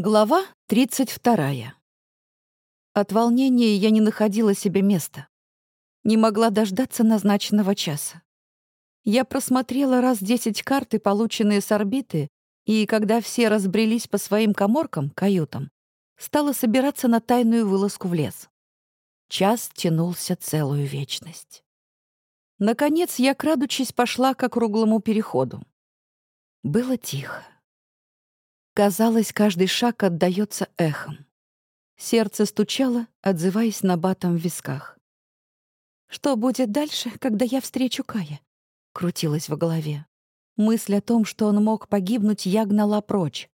Глава 32. От волнения я не находила себе места. Не могла дождаться назначенного часа. Я просмотрела раз десять карты, полученные с орбиты, и когда все разбрелись по своим коморкам, каютам, стала собираться на тайную вылазку в лес. Час тянулся целую вечность. Наконец я, крадучись, пошла к округлому переходу. Было тихо. Казалось, каждый шаг отдаётся эхом. Сердце стучало, отзываясь на батом в висках. «Что будет дальше, когда я встречу Кая?» — крутилась в голове. Мысль о том, что он мог погибнуть, я гнала прочь.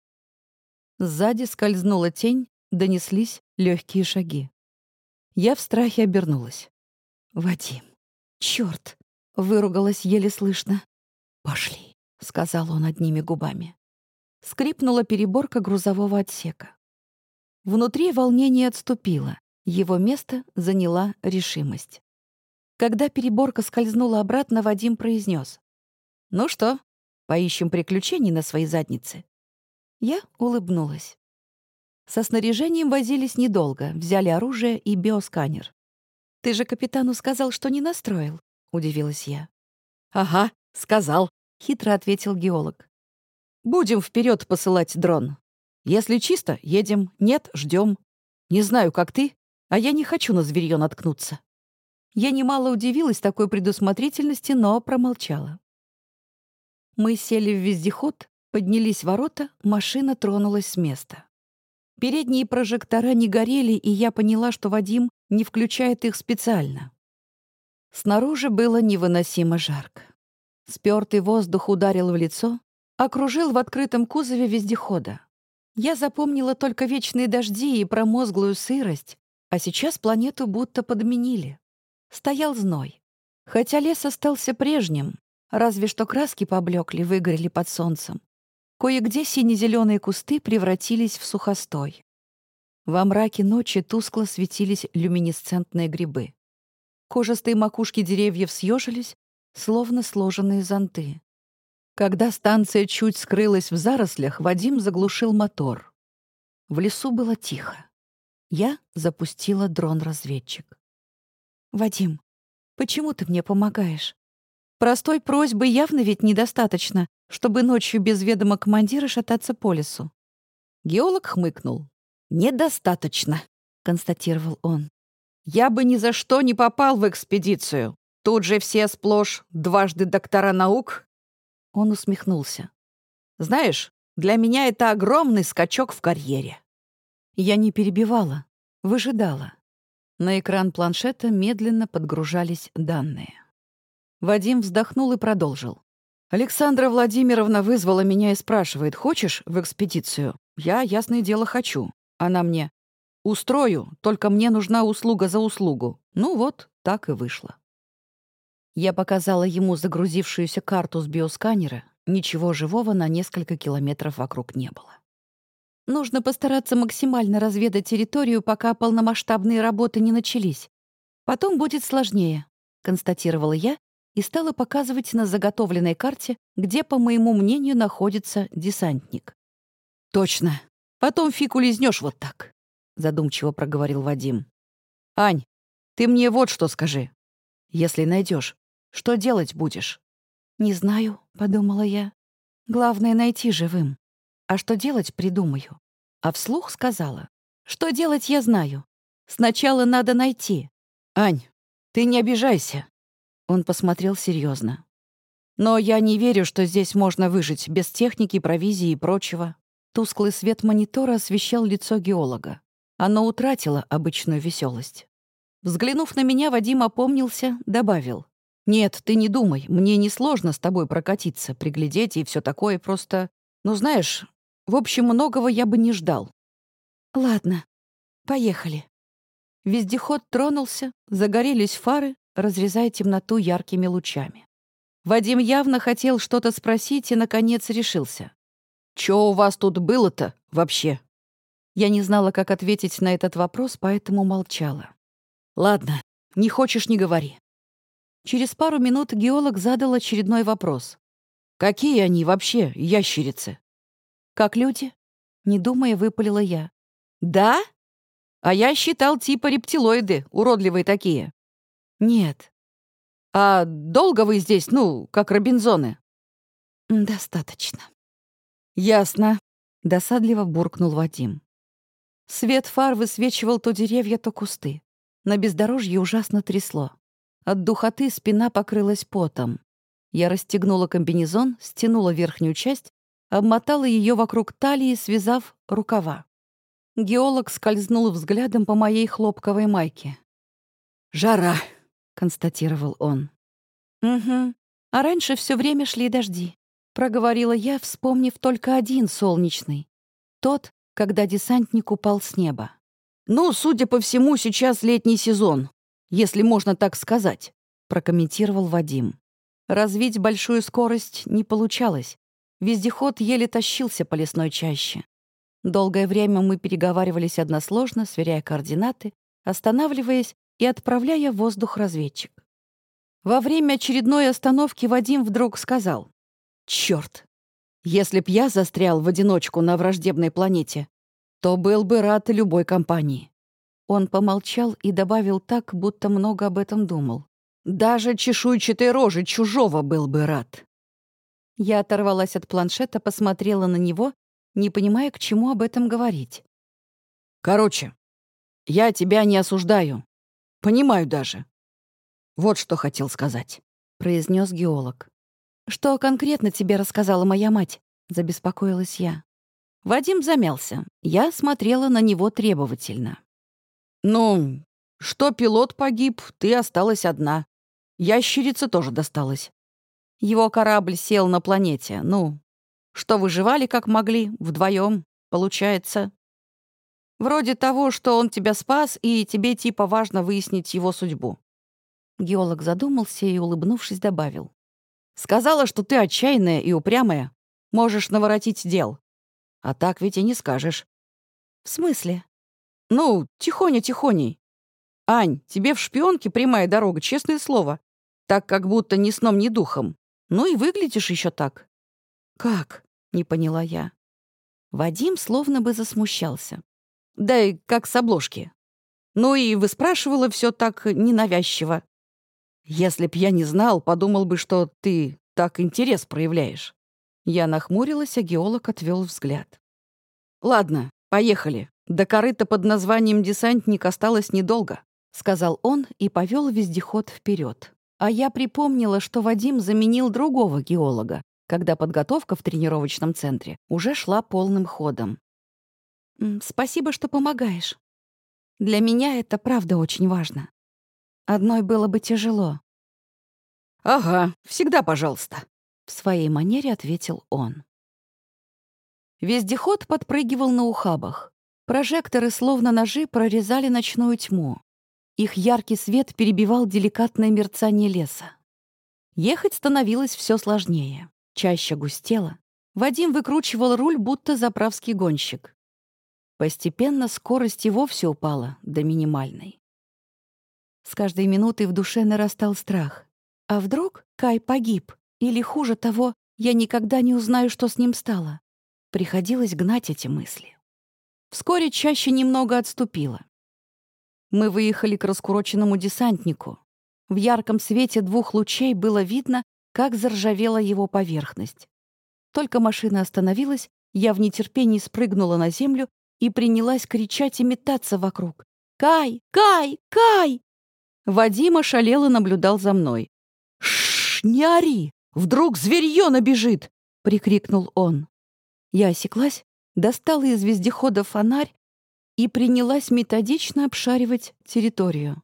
Сзади скользнула тень, донеслись легкие шаги. Я в страхе обернулась. «Вадим! Чёрт!» — выругалась еле слышно. «Пошли!» — сказал он одними губами. Скрипнула переборка грузового отсека. Внутри волнение отступило, его место заняла решимость. Когда переборка скользнула обратно, Вадим произнес: «Ну что, поищем приключений на своей заднице?» Я улыбнулась. Со снаряжением возились недолго, взяли оружие и биосканер. «Ты же капитану сказал, что не настроил?» — удивилась я. «Ага, сказал», — хитро ответил геолог. Будем вперед посылать дрон. Если чисто, едем, нет, ждем. Не знаю, как ты, а я не хочу на зверьё наткнуться». Я немало удивилась такой предусмотрительности, но промолчала. Мы сели в вездеход, поднялись ворота, машина тронулась с места. Передние прожектора не горели, и я поняла, что Вадим не включает их специально. Снаружи было невыносимо жарко. Спёртый воздух ударил в лицо, окружил в открытом кузове вездехода. Я запомнила только вечные дожди и промозглую сырость, а сейчас планету будто подменили. Стоял зной. Хотя лес остался прежним, разве что краски поблекли, выгорели под солнцем. Кое-где сине-зеленые кусты превратились в сухостой. Во мраке ночи тускло светились люминесцентные грибы. Кожистые макушки деревьев съежились, словно сложенные зонты. Когда станция чуть скрылась в зарослях, Вадим заглушил мотор. В лесу было тихо. Я запустила дрон-разведчик. «Вадим, почему ты мне помогаешь? Простой просьбы явно ведь недостаточно, чтобы ночью без ведома командира шататься по лесу». Геолог хмыкнул. «Недостаточно», — констатировал он. «Я бы ни за что не попал в экспедицию. Тут же все сплошь дважды доктора наук он усмехнулся. «Знаешь, для меня это огромный скачок в карьере». Я не перебивала, выжидала. На экран планшета медленно подгружались данные. Вадим вздохнул и продолжил. «Александра Владимировна вызвала меня и спрашивает, хочешь в экспедицию? Я, ясное дело, хочу. Она мне, устрою, только мне нужна услуга за услугу. Ну вот, так и вышло. Я показала ему загрузившуюся карту с биосканера. Ничего живого на несколько километров вокруг не было. Нужно постараться максимально разведать территорию, пока полномасштабные работы не начались. Потом будет сложнее, констатировала я и стала показывать на заготовленной карте, где, по моему мнению, находится десантник. Точно. Потом фиг улизнешь вот так, задумчиво проговорил Вадим. Ань, ты мне вот что скажи. Если найдешь, что делать будешь?» «Не знаю», — подумала я. «Главное — найти живым. А что делать, придумаю». А вслух сказала. «Что делать, я знаю. Сначала надо найти». «Ань, ты не обижайся». Он посмотрел серьезно. «Но я не верю, что здесь можно выжить без техники, провизии и прочего». Тусклый свет монитора освещал лицо геолога. Оно утратило обычную веселость. Взглянув на меня, Вадим опомнился, добавил. «Нет, ты не думай, мне несложно с тобой прокатиться, приглядеть и все такое, просто... Ну, знаешь, в общем, многого я бы не ждал». «Ладно, поехали». Вездеход тронулся, загорелись фары, разрезая темноту яркими лучами. Вадим явно хотел что-то спросить и, наконец, решился. «Чё у вас тут было-то вообще?» Я не знала, как ответить на этот вопрос, поэтому молчала. «Ладно, не хочешь — не говори. Через пару минут геолог задал очередной вопрос. «Какие они вообще, ящерицы?» «Как люди?» Не думая, выпалила я. «Да? А я считал типа рептилоиды, уродливые такие». «Нет». «А долго вы здесь, ну, как Робинзоны?» «Достаточно». «Ясно», — досадливо буркнул Вадим. Свет фар высвечивал то деревья, то кусты. На бездорожье ужасно трясло. От духоты спина покрылась потом. Я расстегнула комбинезон, стянула верхнюю часть, обмотала ее вокруг талии, связав рукава. Геолог скользнул взглядом по моей хлопковой майке. «Жара», — констатировал он. «Угу. А раньше все время шли дожди», — проговорила я, вспомнив только один солнечный. Тот, когда десантник упал с неба. «Ну, судя по всему, сейчас летний сезон, если можно так сказать», — прокомментировал Вадим. Развить большую скорость не получалось. Вездеход еле тащился по лесной чаще. Долгое время мы переговаривались односложно, сверяя координаты, останавливаясь и отправляя в воздух разведчик. Во время очередной остановки Вадим вдруг сказал. «Чёрт! Если б я застрял в одиночку на враждебной планете, то был бы рад любой компании. Он помолчал и добавил так, будто много об этом думал. Даже чешуйчатой рожи чужого был бы рад. Я оторвалась от планшета, посмотрела на него, не понимая, к чему об этом говорить. «Короче, я тебя не осуждаю. Понимаю даже. Вот что хотел сказать», — произнес геолог. «Что конкретно тебе рассказала моя мать?» — забеспокоилась я. Вадим замялся. Я смотрела на него требовательно. «Ну, что пилот погиб, ты осталась одна. Ящерица тоже досталась. Его корабль сел на планете. Ну, что выживали как могли, вдвоем, получается. Вроде того, что он тебя спас, и тебе типа важно выяснить его судьбу». Геолог задумался и, улыбнувшись, добавил. «Сказала, что ты отчаянная и упрямая. Можешь наворотить дел. А так ведь и не скажешь. В смысле? Ну, тихоня-тихоней. Ань, тебе в шпионке прямая дорога, честное слово. Так, как будто ни сном, ни духом. Ну и выглядишь еще так. Как? Не поняла я. Вадим словно бы засмущался. Да и как с обложки. Ну и выспрашивала все так ненавязчиво. Если б я не знал, подумал бы, что ты так интерес проявляешь. Я нахмурилась, а геолог отвел взгляд. «Ладно, поехали. До корыта под названием «Десантник» осталось недолго», — сказал он и повел вездеход вперед. А я припомнила, что Вадим заменил другого геолога, когда подготовка в тренировочном центре уже шла полным ходом. «Спасибо, что помогаешь. Для меня это правда очень важно. Одной было бы тяжело». «Ага, всегда пожалуйста», в своей манере ответил он. Вездеход подпрыгивал на ухабах. Прожекторы, словно ножи, прорезали ночную тьму. Их яркий свет перебивал деликатное мерцание леса. Ехать становилось все сложнее. Чаще густело. Вадим выкручивал руль, будто заправский гонщик. Постепенно скорость и вовсе упала до минимальной. С каждой минутой в душе нарастал страх. А вдруг Кай погиб? Или, хуже того, я никогда не узнаю, что с ним стало. Приходилось гнать эти мысли. Вскоре чаще немного отступила. Мы выехали к раскуроченному десантнику. В ярком свете двух лучей было видно, как заржавела его поверхность. Только машина остановилась, я в нетерпении спрыгнула на землю и принялась кричать и метаться вокруг. «Кай! Кай! Кай!» Вадима шалело наблюдал за мной. «Шш, не ори! Вдруг зверье набежит!» — прикрикнул он. Я осеклась, достала из вездехода фонарь и принялась методично обшаривать территорию.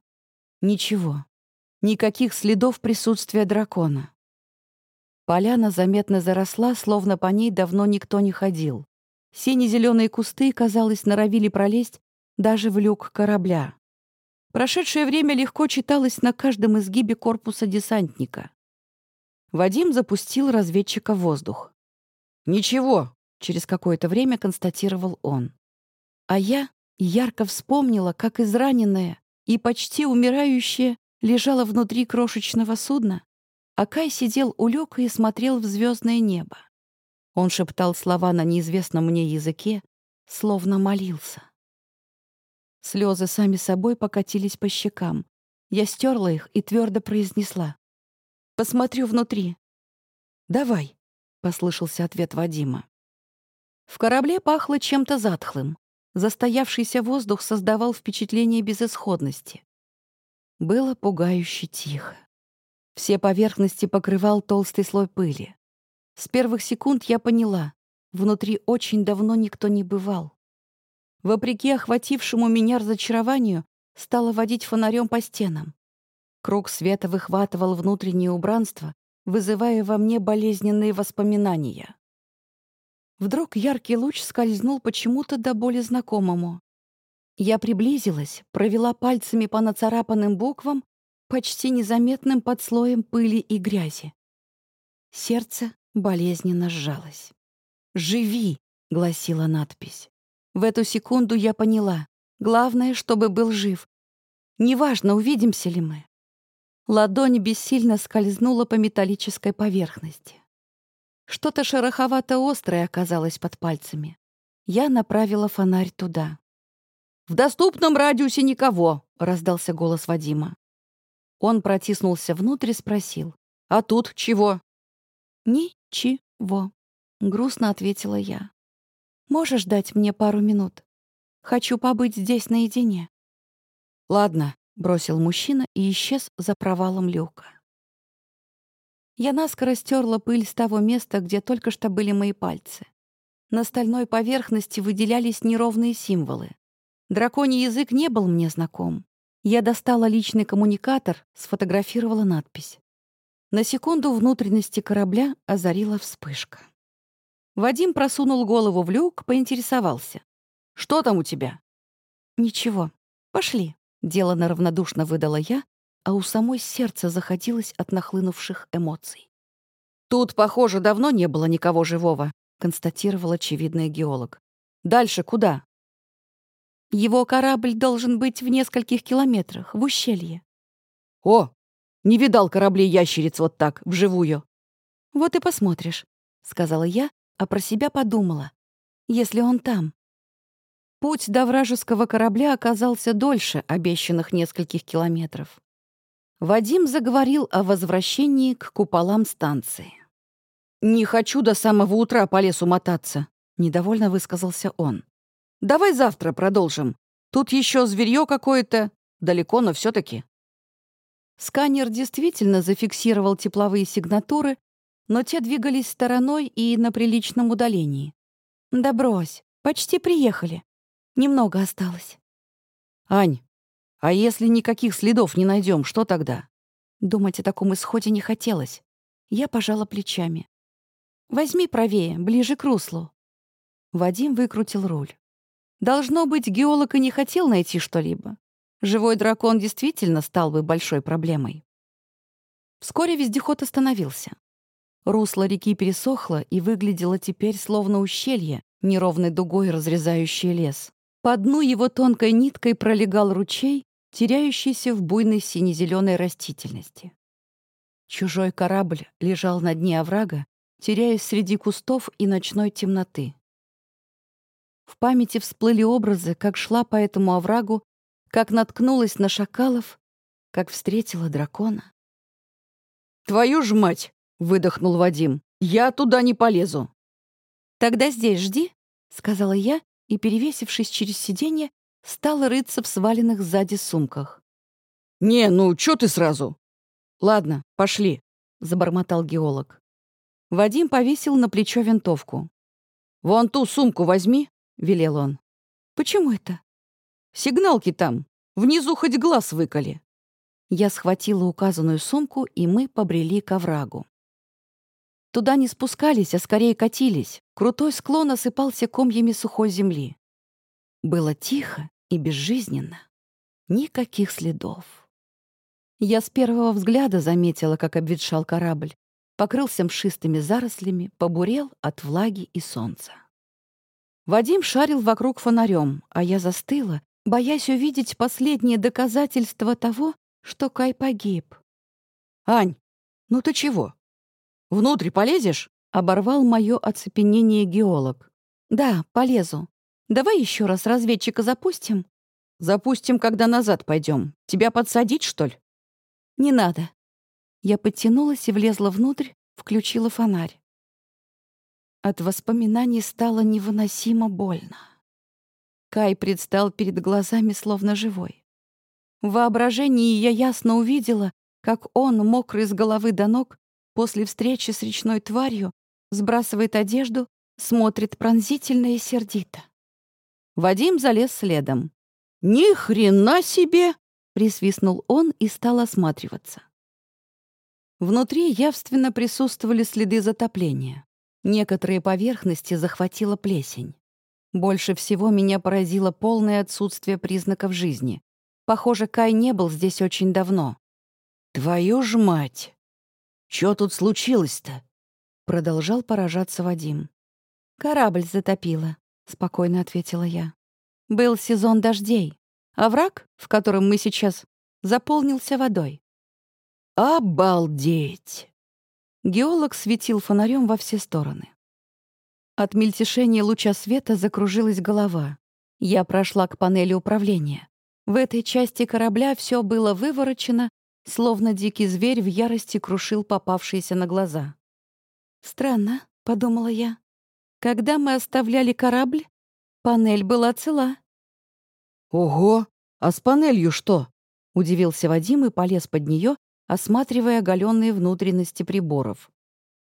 Ничего. Никаких следов присутствия дракона. Поляна заметно заросла, словно по ней давно никто не ходил. Сине-зеленые кусты, казалось, норовили пролезть даже в люк корабля. Прошедшее время легко читалось на каждом изгибе корпуса десантника. Вадим запустил разведчика в воздух. «Ничего», — через какое-то время констатировал он. А я ярко вспомнила, как израненная и почти умирающая лежала внутри крошечного судна, а Кай сидел у люка и смотрел в звездное небо. Он шептал слова на неизвестном мне языке, словно молился. Слезы сами собой покатились по щекам. Я стерла их и твердо произнесла. «Посмотрю внутри». «Давай», — послышался ответ Вадима. В корабле пахло чем-то затхлым. Застоявшийся воздух создавал впечатление безысходности. Было пугающе тихо. Все поверхности покрывал толстый слой пыли. С первых секунд я поняла, внутри очень давно никто не бывал. Вопреки охватившему меня разочарованию, стала водить фонарем по стенам. Круг света выхватывал внутреннее убранство, вызывая во мне болезненные воспоминания. Вдруг яркий луч скользнул почему-то до боли знакомому. Я приблизилась, провела пальцами по нацарапанным буквам, почти незаметным под слоем пыли и грязи. Сердце болезненно сжалось. «Живи!» — гласила надпись. В эту секунду я поняла. Главное, чтобы был жив. Неважно, увидимся ли мы. Ладонь бессильно скользнула по металлической поверхности. Что-то шероховато-острое оказалось под пальцами. Я направила фонарь туда. «В доступном радиусе никого!» — раздался голос Вадима. Он протиснулся внутрь и спросил. «А тут чего?» «Ничего», — грустно ответила я. «Можешь дать мне пару минут? Хочу побыть здесь наедине». «Ладно», — бросил мужчина и исчез за провалом люка. Я наскоро стерла пыль с того места, где только что были мои пальцы. На стальной поверхности выделялись неровные символы. Драконий язык не был мне знаком. Я достала личный коммуникатор, сфотографировала надпись. На секунду внутренности корабля озарила вспышка. Вадим просунул голову в люк, поинтересовался. «Что там у тебя?» «Ничего. Пошли», — делано равнодушно выдала я, а у самой сердце заходилось от нахлынувших эмоций. «Тут, похоже, давно не было никого живого», — констатировал очевидный геолог. «Дальше куда?» Его корабль должен быть в нескольких километрах, в ущелье. О, не видал кораблей ящериц вот так, вживую. Вот и посмотришь, сказала я, а про себя подумала. Если он там. Путь до вражеского корабля оказался дольше обещанных нескольких километров. Вадим заговорил о возвращении к куполам станции. «Не хочу до самого утра по лесу мотаться», — недовольно высказался он. Давай завтра продолжим. Тут еще зверье какое-то. Далеко, но все таки Сканер действительно зафиксировал тепловые сигнатуры, но те двигались стороной и на приличном удалении. «Да брось, почти приехали. Немного осталось». «Ань, а если никаких следов не найдем, что тогда?» Думать о таком исходе не хотелось. Я пожала плечами. «Возьми правее, ближе к руслу». Вадим выкрутил руль. Должно быть, геолог и не хотел найти что-либо. Живой дракон действительно стал бы большой проблемой. Вскоре вездеход остановился. Русло реки пересохло и выглядело теперь словно ущелье, неровной дугой разрезающее лес. По дну его тонкой ниткой пролегал ручей, теряющийся в буйной сине-зеленой растительности. Чужой корабль лежал на дне оврага, теряясь среди кустов и ночной темноты. В памяти всплыли образы, как шла по этому оврагу, как наткнулась на шакалов, как встретила дракона. «Твою ж мать!» — выдохнул Вадим. «Я туда не полезу!» «Тогда здесь жди», — сказала я, и, перевесившись через сиденье, стала рыться в сваленных сзади сумках. «Не, ну чё ты сразу?» «Ладно, пошли», — забормотал геолог. Вадим повесил на плечо винтовку. «Вон ту сумку возьми, — велел он. «Почему это?» «Сигналки там. Внизу хоть глаз выколи». Я схватила указанную сумку, и мы побрели к оврагу. Туда не спускались, а скорее катились. Крутой склон осыпался комьями сухой земли. Было тихо и безжизненно. Никаких следов. Я с первого взгляда заметила, как обветшал корабль. Покрылся мшистыми зарослями, побурел от влаги и солнца. Вадим шарил вокруг фонарем, а я застыла, боясь увидеть последние доказательства того, что Кай погиб. «Ань, ну ты чего? Внутрь полезешь?» — оборвал мое оцепенение геолог. «Да, полезу. Давай еще раз разведчика запустим. Запустим, когда назад пойдем. Тебя подсадить, что ли? Не надо. Я подтянулась и влезла внутрь, включила фонарь. От воспоминаний стало невыносимо больно. Кай предстал перед глазами словно живой. В воображении я ясно увидела, как он, мокрый с головы до ног, после встречи с речной тварью, сбрасывает одежду, смотрит пронзительно и сердито. Вадим залез следом. «Ни хрена себе!» — присвистнул он и стал осматриваться. Внутри явственно присутствовали следы затопления. Некоторые поверхности захватила плесень. Больше всего меня поразило полное отсутствие признаков жизни. Похоже, Кай не был здесь очень давно. «Твою ж мать! Чё тут случилось-то?» Продолжал поражаться Вадим. «Корабль затопило», — спокойно ответила я. «Был сезон дождей, а враг, в котором мы сейчас, заполнился водой». «Обалдеть!» Геолог светил фонарем во все стороны. От мельтешения луча света закружилась голова. Я прошла к панели управления. В этой части корабля все было выворочено, словно дикий зверь в ярости крушил попавшиеся на глаза. «Странно», — подумала я. «Когда мы оставляли корабль, панель была цела». «Ого! А с панелью что?» — удивился Вадим и полез под нее, осматривая оголенные внутренности приборов.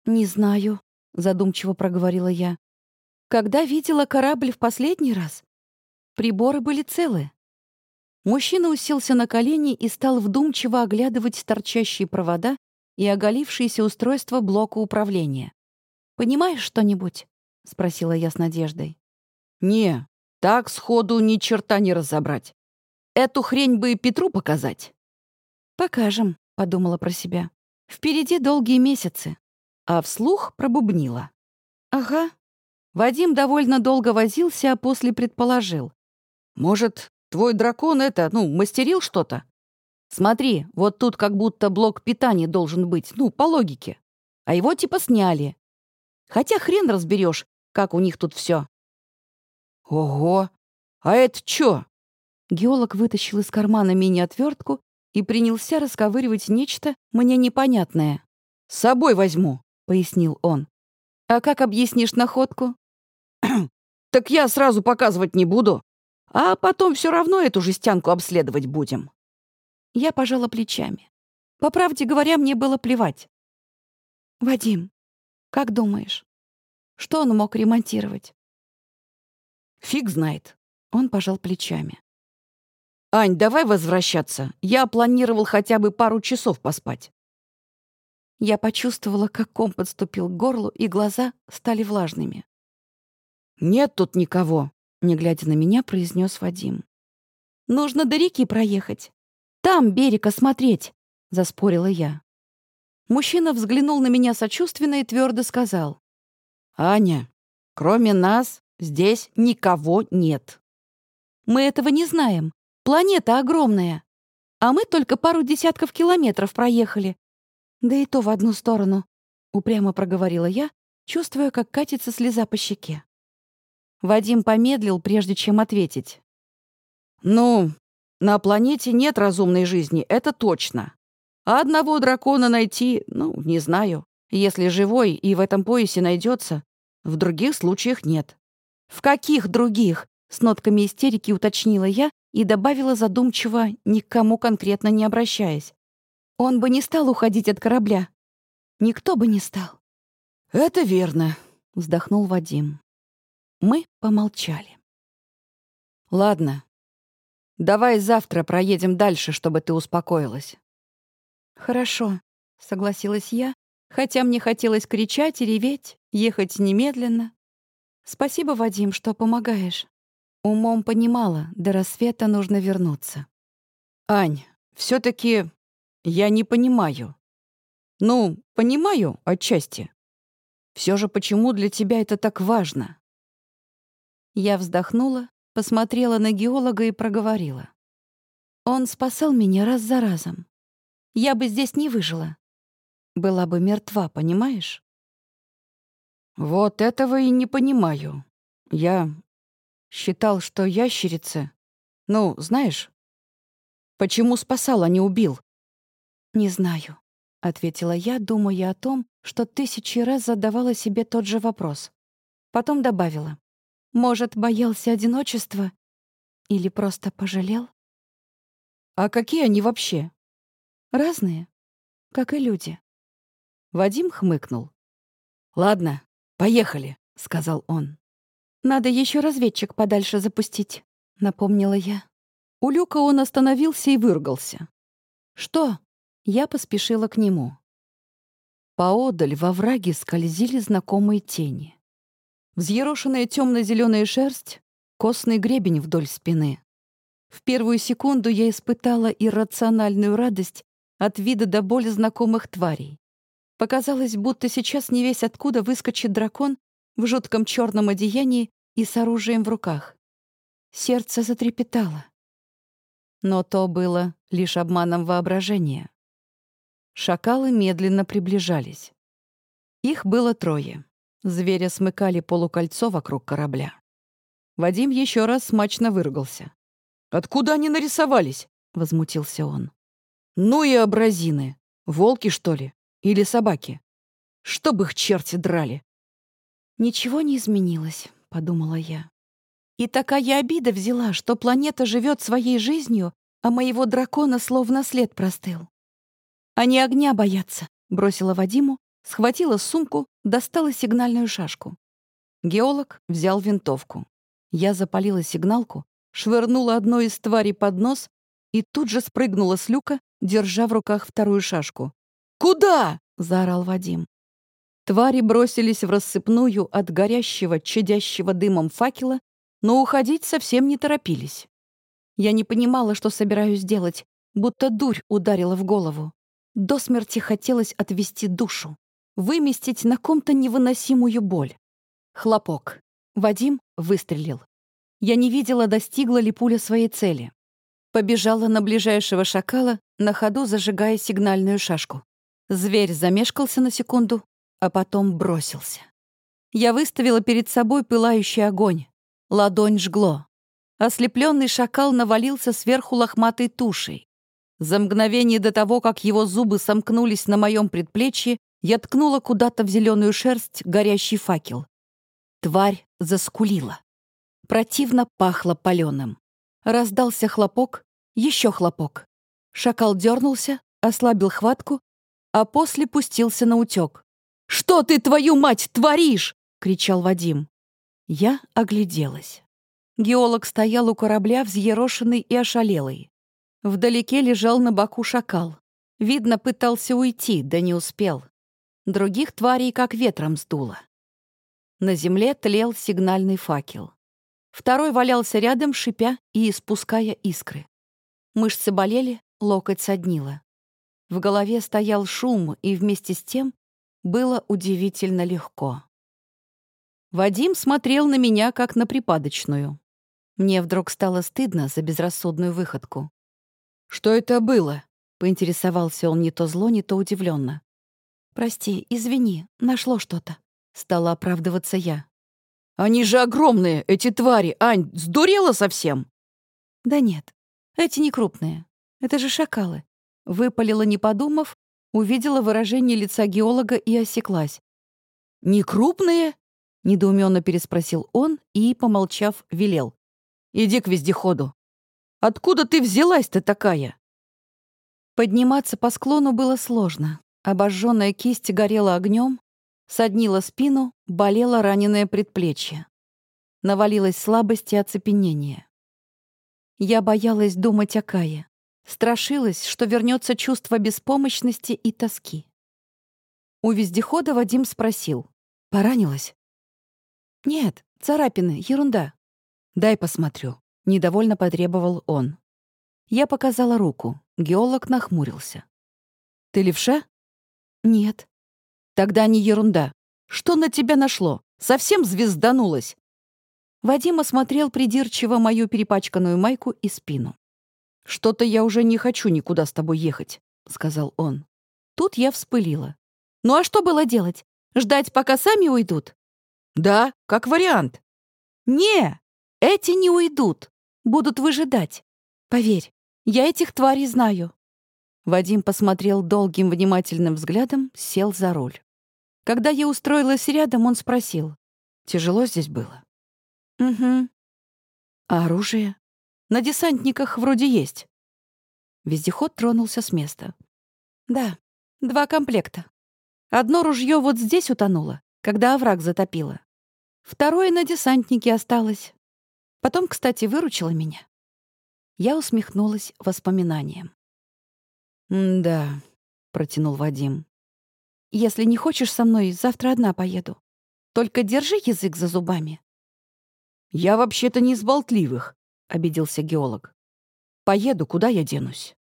«Не знаю», — задумчиво проговорила я. «Когда видела корабль в последний раз, приборы были целы». Мужчина уселся на колени и стал вдумчиво оглядывать торчащие провода и оголившееся устройство блока управления. «Понимаешь что-нибудь?» — спросила я с надеждой. «Не, так сходу ни черта не разобрать. Эту хрень бы и Петру показать». «Покажем», — подумала про себя. «Впереди долгие месяцы». А вслух пробубнила. «Ага». Вадим довольно долго возился, а после предположил. «Может, твой дракон это, ну, мастерил что-то? Смотри, вот тут как будто блок питания должен быть, ну, по логике. А его типа сняли. Хотя хрен разберешь, как у них тут все. Ого! А это чё? Геолог вытащил из кармана мини-отвертку и принялся расковыривать нечто мне непонятное. «С собой возьму», — пояснил он. «А как объяснишь находку?» «Так я сразу показывать не буду. А потом все равно эту жестянку обследовать будем». Я пожала плечами. По правде говоря, мне было плевать. «Вадим, как думаешь, что он мог ремонтировать?» «Фиг знает». Он пожал плечами. «Ань, давай возвращаться. Я планировал хотя бы пару часов поспать». Я почувствовала, как ком подступил к горлу, и глаза стали влажными. «Нет тут никого», — не глядя на меня, произнес Вадим. «Нужно до реки проехать. Там берег осмотреть», — заспорила я. Мужчина взглянул на меня сочувственно и твердо сказал. «Аня, кроме нас здесь никого нет». «Мы этого не знаем. Планета огромная. А мы только пару десятков километров проехали. Да и то в одну сторону, упрямо проговорила я, чувствуя, как катится слеза по щеке. Вадим помедлил, прежде чем ответить. «Ну, на планете нет разумной жизни, это точно. А одного дракона найти, ну, не знаю. Если живой и в этом поясе найдется, в других случаях нет». «В каких других?» — с нотками истерики уточнила я, и добавила задумчиво, никому конкретно не обращаясь. Он бы не стал уходить от корабля. Никто бы не стал. «Это верно», — вздохнул Вадим. Мы помолчали. «Ладно. Давай завтра проедем дальше, чтобы ты успокоилась». «Хорошо», — согласилась я, хотя мне хотелось кричать и реветь, ехать немедленно. «Спасибо, Вадим, что помогаешь». Умом понимала, до рассвета нужно вернуться. «Ань, все таки я не понимаю. Ну, понимаю отчасти. Все же почему для тебя это так важно?» Я вздохнула, посмотрела на геолога и проговорила. «Он спасал меня раз за разом. Я бы здесь не выжила. Была бы мертва, понимаешь?» «Вот этого и не понимаю. Я Считал, что ящерицы... Ну, знаешь... Почему спасал, а не убил? «Не знаю», — ответила я, думая о том, что тысячи раз задавала себе тот же вопрос. Потом добавила. «Может, боялся одиночества? Или просто пожалел?» «А какие они вообще?» «Разные, как и люди». Вадим хмыкнул. «Ладно, поехали», — сказал он. «Надо еще разведчик подальше запустить», — напомнила я. У люка он остановился и выругался. «Что?» Я поспешила к нему. Поодаль во враге скользили знакомые тени. Взъерошенная темно-зеленая шерсть, костный гребень вдоль спины. В первую секунду я испытала иррациональную радость от вида до боли знакомых тварей. Показалось, будто сейчас не весь откуда выскочит дракон в жутком черном одеянии и с оружием в руках. Сердце затрепетало. Но то было лишь обманом воображения. Шакалы медленно приближались. Их было трое. Звери смыкали полукольцо вокруг корабля. Вадим еще раз смачно выругался. «Откуда они нарисовались?» — возмутился он. «Ну и образины. Волки, что ли? Или собаки? Чтоб их черти драли!» «Ничего не изменилось», — подумала я. «И такая обида взяла, что планета живет своей жизнью, а моего дракона словно след простыл. Они огня боятся», — бросила Вадиму, схватила сумку, достала сигнальную шашку. Геолог взял винтовку. Я запалила сигналку, швырнула одну из тварей под нос и тут же спрыгнула с люка, держа в руках вторую шашку. «Куда?» — заорал Вадим. Твари бросились в рассыпную от горящего, чадящего дымом факела, но уходить совсем не торопились. Я не понимала, что собираюсь делать, будто дурь ударила в голову. До смерти хотелось отвести душу, выместить на ком-то невыносимую боль. Хлопок. Вадим выстрелил. Я не видела, достигла ли пуля своей цели. Побежала на ближайшего шакала, на ходу зажигая сигнальную шашку. Зверь замешкался на секунду, а потом бросился. Я выставила перед собой пылающий огонь. Ладонь жгло. Ослепленный шакал навалился сверху лохматой тушей. За мгновение до того, как его зубы сомкнулись на моем предплечье, я ткнула куда-то в зеленую шерсть горящий факел. Тварь заскулила. Противно пахло паленым. Раздался хлопок, еще хлопок. Шакал дернулся, ослабил хватку, а после пустился на утек. «Что ты, твою мать, творишь?» — кричал Вадим. Я огляделась. Геолог стоял у корабля, взъерошенный и ошалелый. Вдалеке лежал на боку шакал. Видно, пытался уйти, да не успел. Других тварей как ветром сдуло. На земле тлел сигнальный факел. Второй валялся рядом, шипя и испуская искры. Мышцы болели, локоть соднило. В голове стоял шум, и вместе с тем было удивительно легко. Вадим смотрел на меня, как на припадочную. Мне вдруг стало стыдно за безрассудную выходку. «Что это было?» — поинтересовался он не то зло, не то удивленно. «Прости, извини, нашло что-то», — стала оправдываться я. «Они же огромные, эти твари! Ань, сдурела совсем?» «Да нет, эти не крупные. Это же шакалы». Выпалила, не подумав, увидела выражение лица геолога и осеклась. «Не крупные?» — недоуменно переспросил он и, помолчав, велел. «Иди к вездеходу. Откуда ты взялась-то такая?» Подниматься по склону было сложно. Обожженная кисть горела огнем, соднила спину, болело раненое предплечье. Навалилась слабость и оцепенение. Я боялась думать о Кае. Страшилась, что вернется чувство беспомощности и тоски. У вездехода Вадим спросил. «Поранилась?» «Нет, царапины, ерунда». «Дай посмотрю». Недовольно потребовал он. Я показала руку. Геолог нахмурился. «Ты левша?» «Нет». «Тогда не ерунда. Что на тебя нашло? Совсем звезданулась?» Вадим осмотрел придирчиво мою перепачканную майку и спину. «Что-то я уже не хочу никуда с тобой ехать», — сказал он. Тут я вспылила. «Ну а что было делать? Ждать, пока сами уйдут?» «Да, как вариант». «Не, Эти не уйдут, будут выжидать. Поверь, я этих тварей знаю». Вадим посмотрел долгим внимательным взглядом, сел за руль. Когда я устроилась рядом, он спросил. «Тяжело здесь было?» «Угу». «А оружие?» «На десантниках вроде есть». Вездеход тронулся с места. «Да, два комплекта. Одно ружье вот здесь утонуло, когда овраг затопило. Второе на десантнике осталось. Потом, кстати, выручила меня». Я усмехнулась воспоминанием. «Да», — протянул Вадим. «Если не хочешь со мной, завтра одна поеду. Только держи язык за зубами». «Я вообще-то не из болтливых», — обиделся геолог. «Поеду, куда я денусь?»